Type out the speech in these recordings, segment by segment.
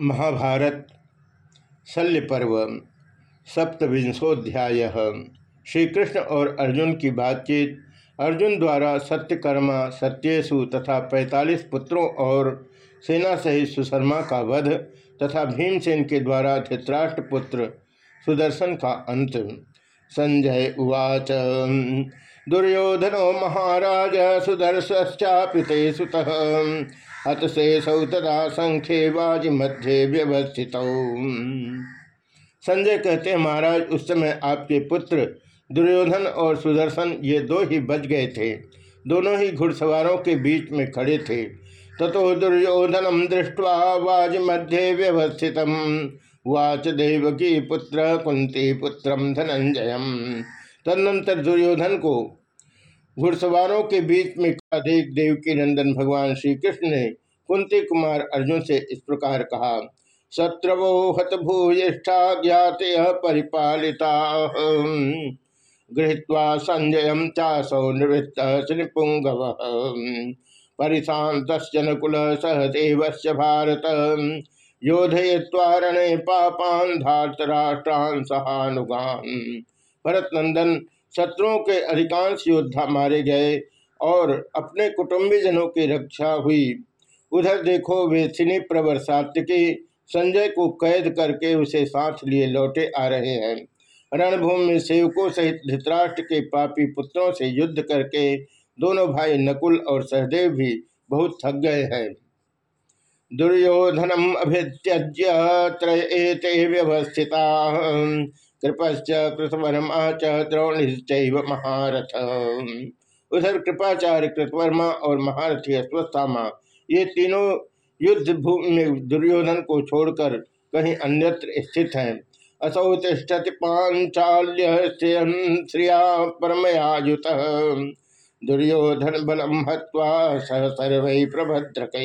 महाभारत शल्य पर्व सप्तविंशोध्याय। श्री कृष्ण और अर्जुन की बातचीत। अर्जुन द्वारा सत्यकर्मा सत्यसु तथा पैंतालीस पुत्रों और सेना सहित सुशर्मा का वध तथा भीमसेन के द्वारा धृतराष्ट्र पुत्र सुदर्शन का अंत। संजय उवाच, दुर्योधनो महाराज सुदर्शापिते सुत। हत से सौतरा संख्य वाज मध्य व्यवस्थित। संजय कहते हैं, महाराज, उस समय आपके पुत्र दुर्योधन और सुदर्शन ये दो ही बच गए थे। दोनों ही घुड़सवारों के बीच में खड़े थे। ततो दुर्योधनम दृष्टवा वाज मध्य व्यवस्थित वाच देवकी पुत्र कुंती पुत्रम धनंजयम। तदनंतर दुर्योधन को घुड़सवारों के बीच में देख देव की नंदन भगवान श्री कृष्ण ने कुंती कुमार अर्जुन से इस प्रकार कहा, शत्रवो हत भूयिष्ठा ज्ञात परिपालिता गृहत्वा संजय चासौ निवृत्त श्रीपुंगव। परिशांत कुल सहदेव भारत। योधय्वारणे पापान धातराष्ट्रान सहानुगान। भरत नंदन शत्रुओं के अधिकांश योद्धा मारे गए और अपने कुटुंबी जनों की रक्षा हुई। उधर देखो, वे सिनी प्रवर सात्विकी संजय को कैद करके उसे साथ लिए लौटे आ रहे हैं। रणभूमि में सेवकों सहित धृतराष्ट्र के पापी पुत्रों से युद्ध करके दोनों भाई नकुल और सहदेव भी बहुत थक गए हैं। दुर्योधनम अभित्यज्य त्रयते व्यवस्थिता कृपश्च कृतवर्मा च द्रोणिश्चैव महारथ। उधर कृपाचार्य कृतवर्मा और महारथी अश्वस्थामा, ये तीनों युद्ध भूमि में दुर्योधन को छोड़कर कहीं अन्यत्र स्थित हैं। असौ तिष्ठति पांचाल्य श्रिया परमयायुत। दुर्योधन बलम हत्वा सह सर्व प्रभद्रक।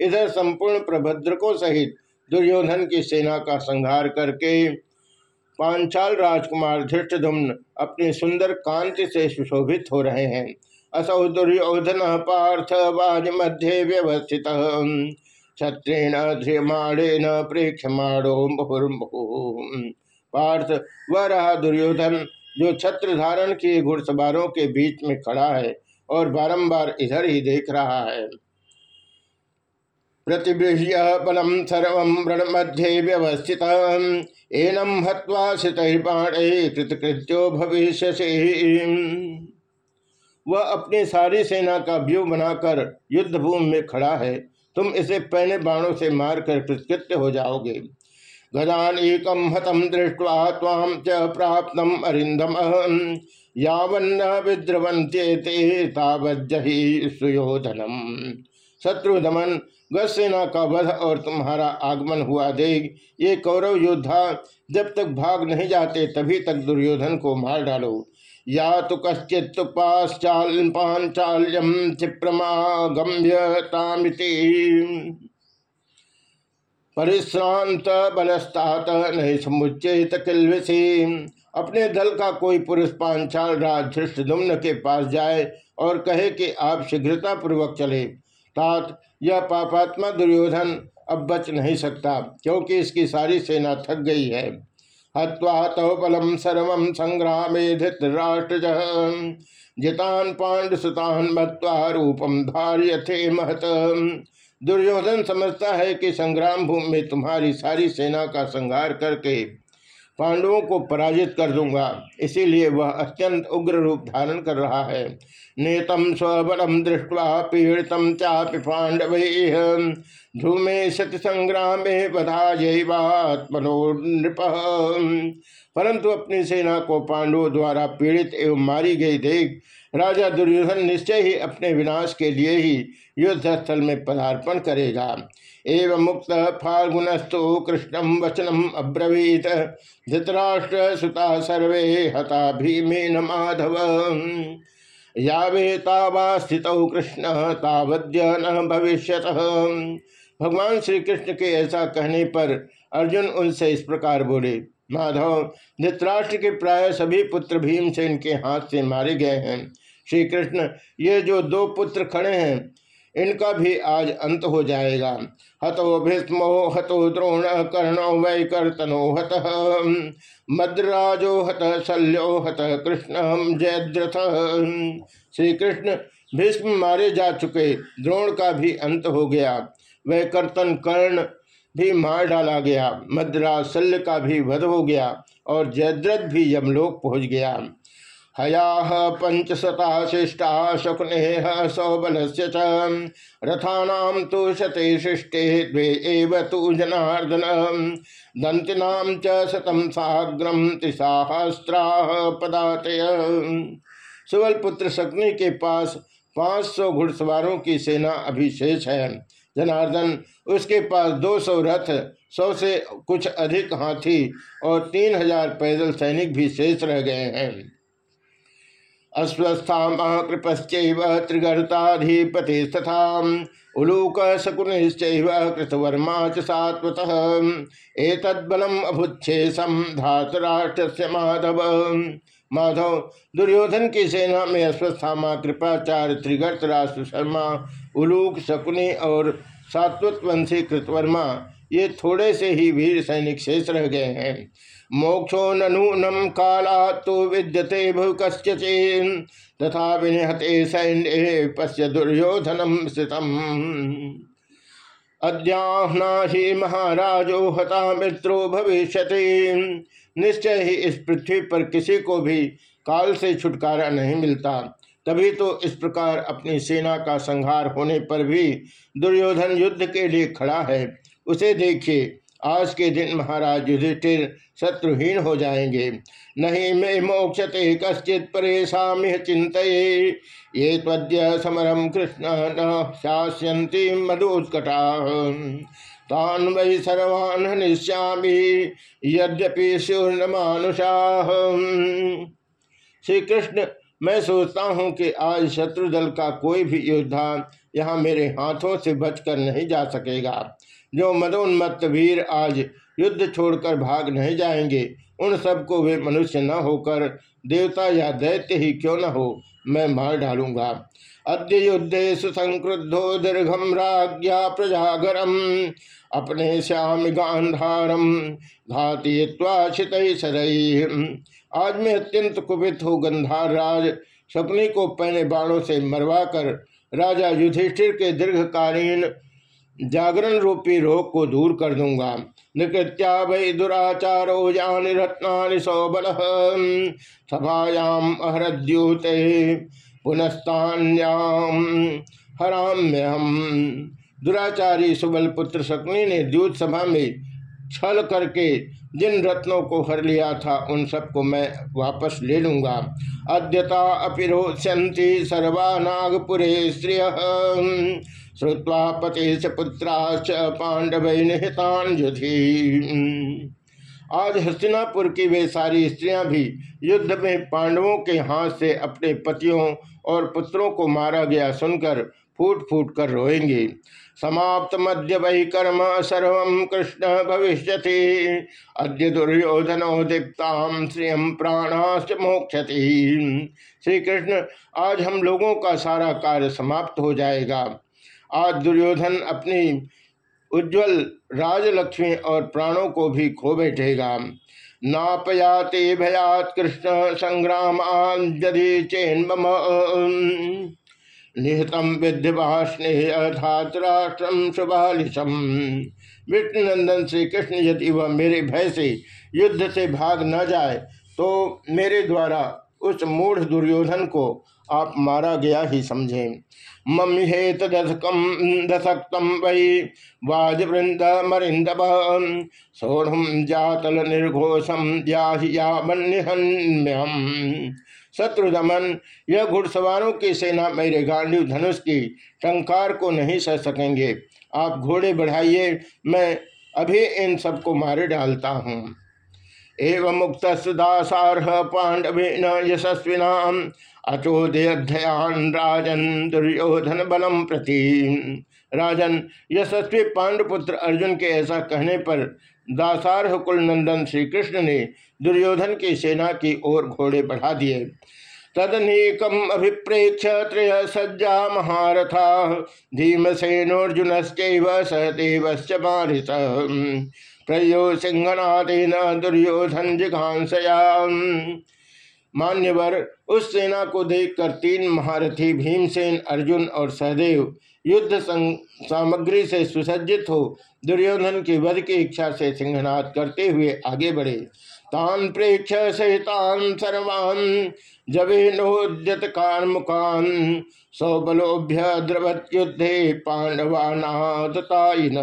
इधर संपूर्ण प्रभद्र को सहित दुर्योधन की सेना का संहार करके पांचाल राजकुमार धृष्टधुम्न अपनी सुंदर कांति से सुशोभित हो रहे हैं। असौ दुर्योधन पार्थ वाज मध्य व्यवस्थित। क्षत्रेण ध्रियमाणेन, प्रेक्षमाणो पार्थ, वह रहा दुर्योधन, जो छत्र धारण किए घुड़सवारों के बीच में खड़ा है और बारंबार इधर ही देख रहा है। प्रतिबृह्य बलम सर्व व्रण मध्य व्यवस्थित एनम हवा शितर्बाणे कृतकृत्यो भविष्य वह अपनी सारी सेना का व्यू बनाकर युद्ध भूमि में खड़ा है। तुम इसे पहले बाणों से मारकर कृतकृत्य हो जाओगे। गजान एकम हतम दृष्टवा ताम च प्राप्त अरिंदम यावन्न तावज्जहि सुयोधनम। शत्रु दमन गसेना का वध और तुम्हारा आगमन हुआ देख ये कौरव योद्धा जब तक भाग नहीं जाते, तभी तक दुर्योधन को मार डालो। या तो कश्चित पाश्चाल पांचाल्यम क्षिप्रमागम्यतामिति परिश्रांत बलस्तात नहीं समुच्चेत किलविसी अपने दल का कोई पुरुष पांचाल राज धृष्टुम्न के पास जाए और कहे कि आप शीघ्रता पूर्वक चले। तात यह पापात्मा दुर्योधन अब बच नहीं सकता, क्योंकि इसकी सारी सेना थक गई है। हवा तव बलम सर्व संग्राम धृतराष्ट्र जितान पांडुसुतान मत्वा रूपम धार्य थे महत। दुर्योधन समझता है कि संग्राम भूमि में तुम्हारी सारी सेना का संहार करके पांडवों को पराजित कर दूँगा। इसीलिए वह अत्यंत उग्र रूप धारण कर रहा है। नेतम स्वबलम दृष्टवा पीड़ितम चापि पांडव। धूमे सत संग्राम बधात्मनो नृप परंतु अपनी सेना को पांडवों द्वारा पीड़ित एवं मारी गई देख राजा दुर्योधन निश्चय ही अपने विनाश के लिए ही युद्ध स्थल में पदार्पण करेगा। एवं मुक्त फाल्गुनस्तु कृष्णम वचनम अब्रवीत। धृतराष्ट्र सुता सर्वे हता भीमेन माधव। यावे तावा स्थित कृष्ण, तावद्य न भविष्य भगवान श्री कृष्ण के ऐसा कहने पर अर्जुन उनसे इस प्रकार बोले, माधव, धृतराष्ट्र के प्राय सभी पुत्र भीम से इनके हाथ से मारे गए हैं। श्री कृष्ण ये जो दो पुत्र खड़े हैं, इनका भी आज अंत हो जाएगा। हतो भीष्मो, हतो द्रोण, कर्णो वै कर्तनो हत मद्राजो, हत शल्यो, हत कृष्ण, जयद्रथ। श्री कृष्ण भीष्म मारे जा चुके, द्रोण का भी अंत हो गया। वह कर्तन कर्ण भी मार डाला गया। मद्राज शल्य का भी वध हो गया और जयद्रथ भी यमलोक पहुँच गया। हया पंचशता शिष्टा शकुने सौबल से रथा तो शते शिष्टे द्वे तु जनार्दन। दंतिनाम च साग्रम त्रिसाहस्रा पदातय। सुवल पुत्र शकुनी के पास पाँच सौ घुड़सवारों की सेना अभिशेष है। जनार्दन, उसके पास दो सौ रथ, सौ से कुछ अधिक हाथी और तीन हज़ार पैदल सैनिक भी शेष रह गए हैं। अश्वस्थामा कृपश्चैव त्रिगर्ताधिपतिस्तथा उलूक शकुनिश्चैव कृतवर्मा च सात्वतः। एतद्बलम् अभुच्छेषम धातराष्ट्रस्य माधव। माधव, दुर्योधन की सेना में अश्वस्थामा कृपाचार्य त्रिगर्त राष्ट्र शर्मा उलूक शकुनि और सात्वत वंशी कृतवर्मा। ये थोड़े से ही वीर सैनिक शेष रह गए हैं। मोक्षो नूनम काला तो विद्यते भू कश्चिन तथा विनिहते सैन्य पश्य दुर्योधनम स्थितम। अद्याहना ही महाराजो हता मित्रो भविष्य निश्चय ही इस पृथ्वी पर किसी को भी काल से छुटकारा नहीं मिलता। तभी तो इस प्रकार अपनी सेना का संहार होने पर भी दुर्योधन युद्ध के लिए खड़ा है। उसे देखिए आज के दिन महाराज युधिष्ठिर शत्रुहीन हो जाएँगे। नहीं मैं मोक्षते, कश्चित परेशा चिंत ये तद्य समरम कृष्ण न शास्यंती मधुत्कटा तान वही सर्वान हनिष्यामी, यद्यपि सूर्ण मानुषा श्री कृष्ण मैं सोचता हूँ कि आज शत्रु दल का कोई भी योद्धा यहाँ मेरे हाथों से बचकर नहीं जा सकेगा। जो मदोन्मत्त वीर आज युद्ध छोड़कर भाग नहीं जाएँगे, उन सबको वे मनुष्य न होकर, देवता या दैत्य ही क्यों न हो, मैं मार डालूँगा। अद्य युद्धे सुसंक्रुद्धो दीर्घम राज्ञा प्रजागरम, अपने श्याम गांधारम घातीवाशित सरई आज मैं अत्यंत कुपित हो, गंधार राज। शकुनी को पहने बाणों से मरवा कर राजा युधिष्ठिर के दीर्घकालीन जागरण रूपी रोग को दूर कर दूँगा। निकृत्या वै दुराचारो जानि रत्ना सौबल सभायाम अहरद्यूते पुनस्तान्याम दुराचारी सुबल पुत्र शकुनी ने द्यूत सभा में छल करके जिन रत्नों को हर लिया था, उन सबको मैं वापस ले लूँगा। अद्यता अपिरोष्यंती सर्वा नागपुरे स्त्रिय श्रुवा पते पुत्राच पांडव निहितान आज हस्तिनापुर की वे सारी स्त्रियाँ भी युद्ध में पांडवों के हाथ से अपने पतियों और पुत्रों को मारा गया सुनकर फूट फूट कर रोएँगे। समाप्त मध्य वही कर्म सर्व कृष्ण भविष्य अद्य दुर्योधनो दीप्ताम श्रियम प्राणाश्च मोक्षति। श्री कृष्ण आज हम लोगों का सारा कार्य समाप्त हो जाएगा। आज दुर्योधन अपनी उज्जवल राजलक्ष्मी और प्राणों को भी खो बैठेगा। नापयाते भयात कृष्ण संग्राम यदि चेन निहतम विद्यवाष्णेयथात्राष्ट्रम शुभालिशम विष्णुनंदन श्री कृष्ण यदि वह मेरे भय से युद्ध से भाग न जाए तो मेरे द्वारा उस मूढ़ दुर्योधन को आप मारा गया ही समझे। मम हेत दशकम दशक्तम वही वाजवृंद मरिंदब सोढ़ जातल निर्घोषम यामन्यहम्यम शत्रुदमन, यह घुड़सवारों की सेना मेरे गांडीव धनुष की टंकार को नहीं सह सकेंगे। आप घोड़े बढ़ाइए, मैं अभी इन सबको मारे डालता हूँ। एवं मुक्त सुदासारह पांडवे न यशस्विना अचोदयान राजन दुर्योधन बलम प्रति। राजन यशस्वी पांडुपुत्र अर्जुन के ऐसा कहने पर दासारह कुल नंदन श्री कृष्ण ने दुर्योधन की सेना की ओर घोड़े बढ़ा दिए। तदनीकम अभिप्रेक्ष त्रय सज्जा महारथा। धीमसेनोर्जुन सहदेव मारित। प्रयो सिंहनादेन दुर्योधन जिघांसया मान्यवर, उस सेना को देखकर तीन महारथी भीमसेन, अर्जुन और सहदेव युद्ध सामग्री से सुसज्जित हो, दुर्योधन की वध की इच्छा से सिंहनाद करते हुए आगे बढ़े। तान प्रेक्ष सहितान सर्वान जबे नोद्यत कार्मुकान, सौबलोभ्य द्रवत युद्धे पांडवा पांडवानादताइन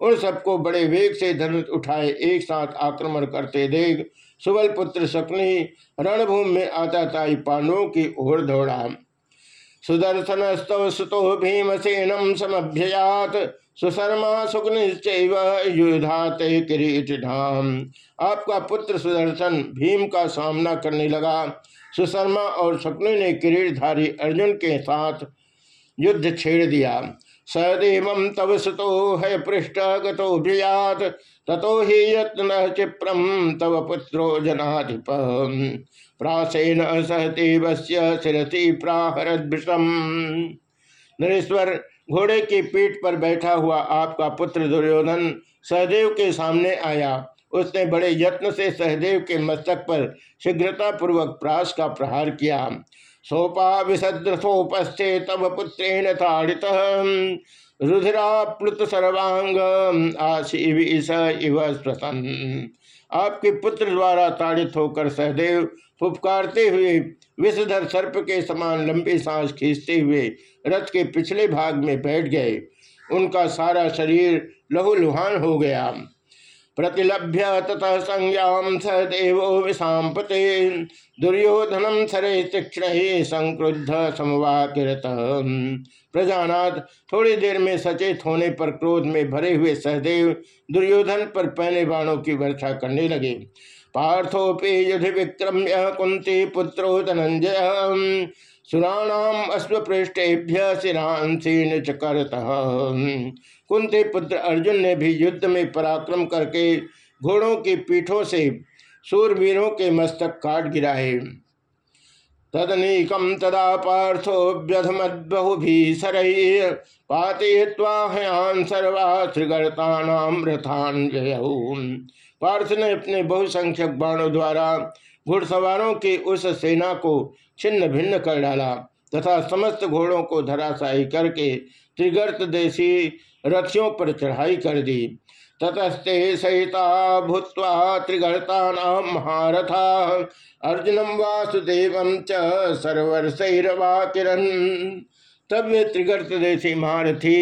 उन सबको बड़े वेग से धनुष उठाए, एक साथ आक्रमण करते देख, सुबल पुत्र शकुनी रणभूमि में आता ताई पांडवों की ओर दौड़ा। सुदर्शन स्तव सुतो भीमसेनम समभ्ययात, सुशर्मा सुग्निश्चैव युधाते किरीट धाम। आपका पुत्र सुदर्शन भीम का सामना करने लगा। सुशर्मा और शकुनी ने किरीटधारी अर्जुन के साथ युद्ध छेड़ दिया। सदैव तव सुतो है पृष्ठ गतोभियात ततो ही यत्न चिप्रम तव पुत्रो जनाधिप। प्रासेन सहदेव शिरसी प्राहरदृषम नरेश्वर घोड़े की पीठ पर बैठा हुआ आपका पुत्र दुर्योधन सहदेव के सामने आया। उसने बड़े यत्न से सहदेव के मस्तक पर शीघ्रता पूर्वक प्रास का प्रहार किया। सोपा विसदृथोपस्थे तब पुत्रेण ताड़ित। रुधिराप्लुत सर्वांग आशीष इव आपके पुत्र द्वारा ताड़ित होकर सहदेव फुपकारते हुए विषधर सर्प के समान लंबी सांस खींचते हुए रथ के पिछले भाग में बैठ गए। उनका सारा शरीर लहूलुहान हो गया। प्रतिलभ्य ततः संज्ञाम सदेव विषापते दुर्योधनम सरे तीक्षण संक्रुद्ध समवाकिरत प्रजानाथ, थोड़ी देर में सचेत होने पर क्रोध में भरे हुए सहदेव दुर्योधन पर पहने बाणों की वर्षा करने लगे। पार्थोपे युधि विक्रम्य कुंती पुत्रो धनंजय सुराणाम अश्वपृष्ठेभ्य सिरांसीन चकरत कुंती पुत्र अर्जुन ने भी युद्ध में पराक्रम करके घोड़ों की पीठों से सूरवीरों के मस्तक काट गिराए। तदनीकम तदा पार्थो व्यधमद्बहुभीसर पातय्वाहयान सर्वा त्रिगर्तानाम रथान पार्थ ने अपने बहुसंख्यक बाणों द्वारा घुड़सवारों की उस सेना को छिन्न भिन्न कर डाला तथा समस्त घोड़ों को धराशायी करके त्रिगर्त देशी रथियों पर चढ़ाई कर दी। ततस्ते सहिता भूत्वा त्रिगर्ता महारथा। अर्जुनम वासुदेव च सैरवा किरण तब वे त्रिगर्त देशी महारथी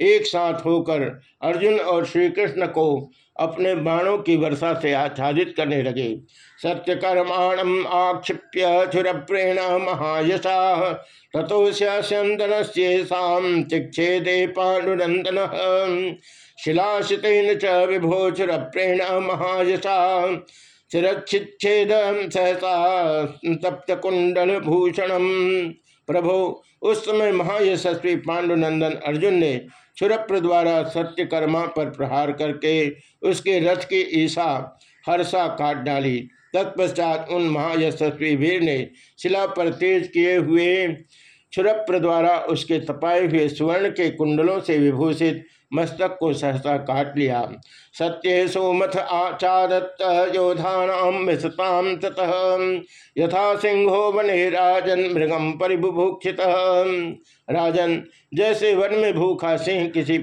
एक साथ होकर अर्जुन और श्री कृष्ण को अपने बाणों की वर्षा से आच्छादित करने लगे। सत्यकर्माणम आक्षिप्य छुरप्रेण महायशा। तथोस्यंदन चिक्षेदे पाण्डुनंदन शिलाशितेन च विभोचुरप्रेण महायशा। चिरच्छिच्छेद सहसा तप्त कुंडल प्रभो, उस समय महायशस्वी पांडुनंदन अर्जुन ने क्षुरप्र द्वारा सत्यकर्मा पर प्रहार करके उसके रथ की ईसा हर्षा काट डाली। तत्पश्चात उन महायशस्वी वीर ने शिला पर तेज किए हुए क्षुरप्र द्वारा उसके तपाए हुए स्वर्ण के कुंडलों से विभूषित मस्तक को सहसा काट लिया। सत्य सोमथ आचारत योधानाम यथा सिंहो वने राजन मृगम परिबुभूक्षित राजन, जैसे वन में भूखा सिंह किसी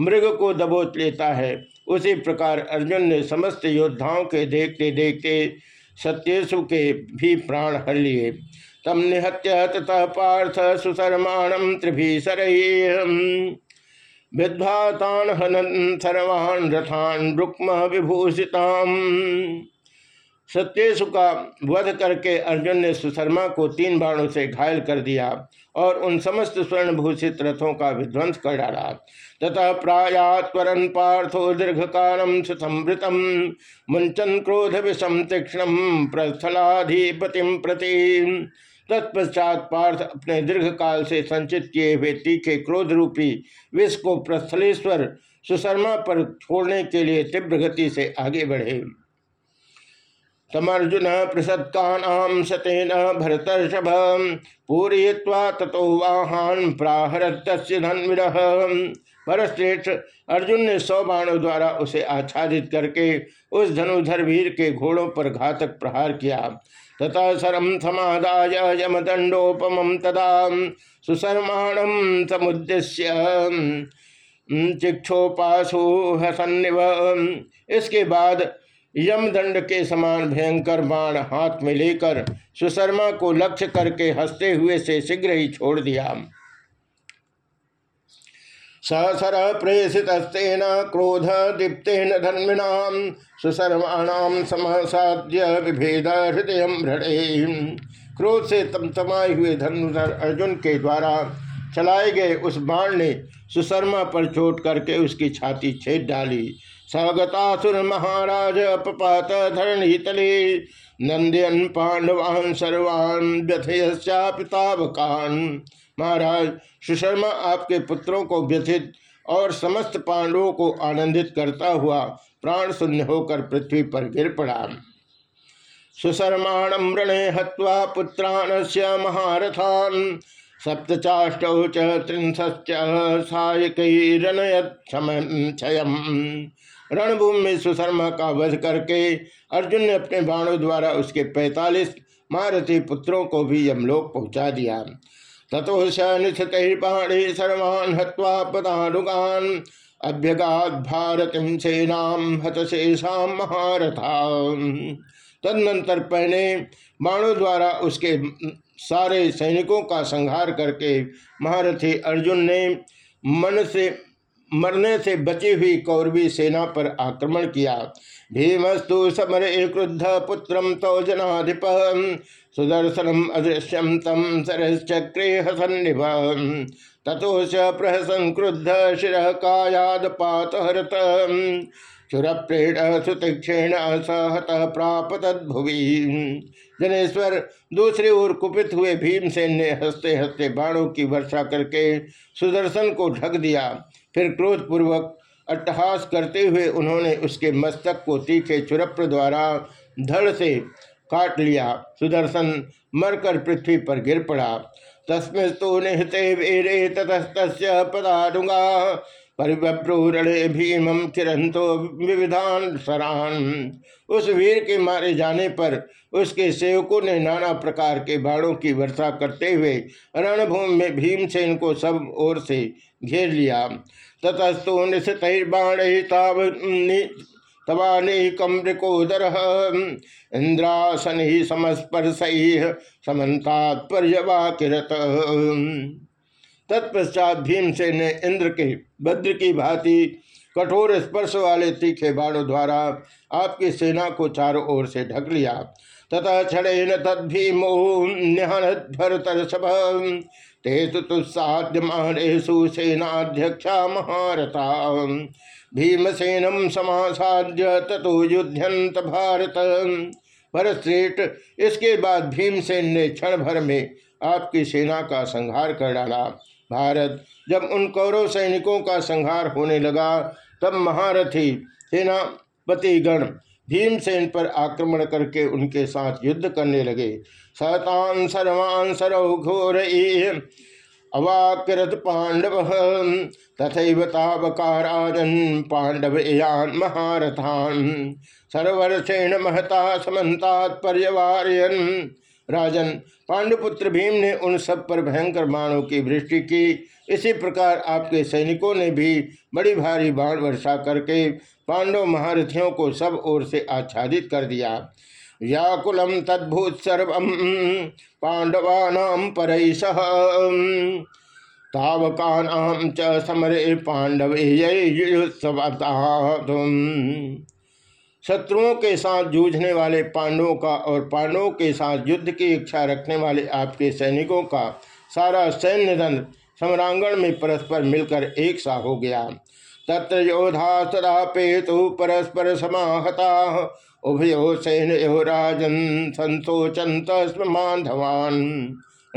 मृग को दबोच लेता है। उसी प्रकार अर्जुन ने समस्त योद्धाओं के देखते देखते सत्यसु के भी प्राण हर लिए। तम निहत्य ततः पार्थ सुशर्माणम त्रिभीसर। विद्भातान हनन सर्वान् रथान रुक्म विभूषिताम। सत्येशु का वध करके अर्जुन ने सुशर्मा को तीन बाणों से घायल कर दिया और उन समस्त स्वर्ण भूषित रथों का विध्वंस कर डाला। ततः प्रायात्वरन पार्थो दीर्घ कालम सुसमृतम मुंचन क्रोध विषम तीक्षण प्रस्थलाधिपतिम प्रति। तत्पश्चात पार्थ अपने दीर्घ काल से संचित किए हुए तीखे क्रोध रूपी विष को प्रस्थलेश्वर सुशर्मा पर छोड़ने के लिए तीव्र गति से आगे बढ़े। तमर्जुन पृषत्कानाम सतेन भरतर्षभ पूरय्वा ततो वाहन प्राहरत धन्विर। भरतश्रेष्ठ अर्जुन ने सौ बाणों द्वारा उसे आच्छादित करके उस धनुधर वीर के घोड़ों पर घातक प्रहार किया। तथा शरम समादाय यमदंडोपम तदा सुशर्माणम समुद्देश्य चिक्षोपासु हसन्निव इसके बाद यमदंड के समान भयंकर बाण हाथ में लेकर सुशर्मा को लक्ष्य करके हँसते हुए से शीघ्र ही छोड़ दिया। सहसर प्रेषितस्तेन क्रोध दीप्तेन धन्विना सुशर्माणाम समसाद्य विभेद हृदय क्रोध से तमतमाए हुए धनुधर अर्जुन के द्वारा चलाए गए उस बाण ने सुशर्मा पर चोट करके उसकी छाती छेद डाली। सगतासुर महाराज अपपात धरणी तले नंदन पांडवान सर्वान व्यथयश्चापितावकान महाराज, सुशर्मा आपके पुत्रों को व्यथित और समस्त पांडवों को आनंदित करता हुआ प्राण शून्य होकर पृथ्वी पर गिर पड़ा। सुशर्माण रणे हत्वा पुत्रान से महारथान। सप्तचाष्टौ त्रिंश्च सायकरणयम रणभूमि में सुशर्मा का वध करके अर्जुन ने अपने बाणों द्वारा उसके पैतालीस महारथी पुत्रों को भी यमलोक पहुँचा दिया। तथोश निथितर्पाणे सर्वान् हत्वा पदानुगान। अभ्यगात भारतीम सेनाम हतशेषाम महारथा तदनंतर पहने बाणों द्वारा उसके सारे सैनिकों का संहार करके महारथी अर्जुन ने मन से मरने से बची हुई कौरवी सेना पर आक्रमण किया। भीमस्तु समर क्रुद्ध पुत्रम तो अदृश्यम तम सरश्चक्रे हसन्निभ ततो प्रहसन क्रुद्ध शिर कायाद पातहरत। चुरप्रेण सुतीक्षेण सहत प्राप तद्भुवि जनेश्वर, दूसरी ओर कुपित हुए भीमसेन ने हँसते हँसते बाणों की वर्षा करके सुदर्शन को ढक दिया। फिर क्रोधपूर्वक अट्टहास करते हुए उन्होंने उसके मस्तक को तीखे चुरप्र द्वारा धड़ से काट लिया। सुदर्शन मरकर पृथ्वी पर गिर पड़ा। तस्में तो निहते वीरे ततस्त पदानुगा। परिव्रूरणे भीमम किरंतो विविधान सरान उस वीर के मारे जाने पर उसके सेवकों ने नाना प्रकार के बाणों की वर्षा करते हुए रणभूमि में भीम भीमसेन को सब ओर से घेर लिया। ततस्तु निशितर्बाण तवानेकम मृकोदर इंद्रासन ही समस्पर्श समन्तात्पर्यवाकिरत तत्पश्चात भीमसेन ने इंद्र के भद्र की भांति कठोर स्पर्श वाले तीखे बाणों द्वारा आपकी सेना को चारों ओर से ढक लिया। तथा क्षण तद्भीमो भरतर्षभ तेसु तुस्साध्यमानेशु सेनाध्यक्षा महारथा भीमसेनम समासाध्य ततो युद्धंत भारत। भरतश्रेष्ठ इसके बाद भीमसेन ने क्षण भर में आपकी सेना का संहार कर डाला। भारत। जब उन कौरव सैनिकों का संहार होने लगा, तब महारथी सेनापतिगण भीमसेन पर आक्रमण करके उनके साथ युद्ध करने लगे। सतान सर्वान सरौ घोर अवाकृत पांडव तथा तावकाराजन पांडव यान महारथान। सर्वर्षेण महता समन्तात पर्यवारयन राजन पांडुपुत्र भीम ने उन सब पर भयंकर बाणों की वृष्टि की। इसी प्रकार आपके सैनिकों ने भी बड़ी भारी बाण वर्षा करके पांडव महारथियों को सब ओर से आच्छादित कर दिया। व्याकुलम तद्भूत सर्व पांडवानाम पर तावका च समरे पांडवे शत्रुओं के साथ जूझने वाले पांडवों का और पांडवों के साथ युद्ध की इच्छा रखने वाले आपके सैनिकों का सारा सैन्य दल सम्रांगण में परस्पर मिलकर एक सा हो गया। तत्र योधा सदा पेतु परस्पर समाहता। उभयो सैन्य राजन संतोचंत माधवान।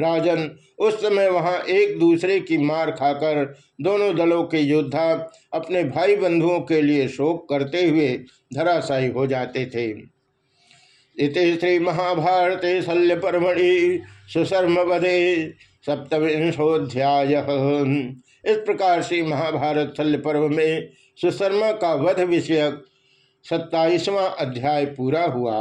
राजन, उस समय वहाँ एक दूसरे की मार खाकर दोनों दलों के योद्धा अपने भाई बंधुओं के लिए शोक करते हुए धराशायी हो जाते थे। इति श्री महाभारते शल्य परमणि सुशर्म वधे सप्तविंशोध्याय इस प्रकार से महाभारत शल्य पर्व में सुशर्मा का वध विषयक सत्ताईसवां अध्याय पूरा हुआ।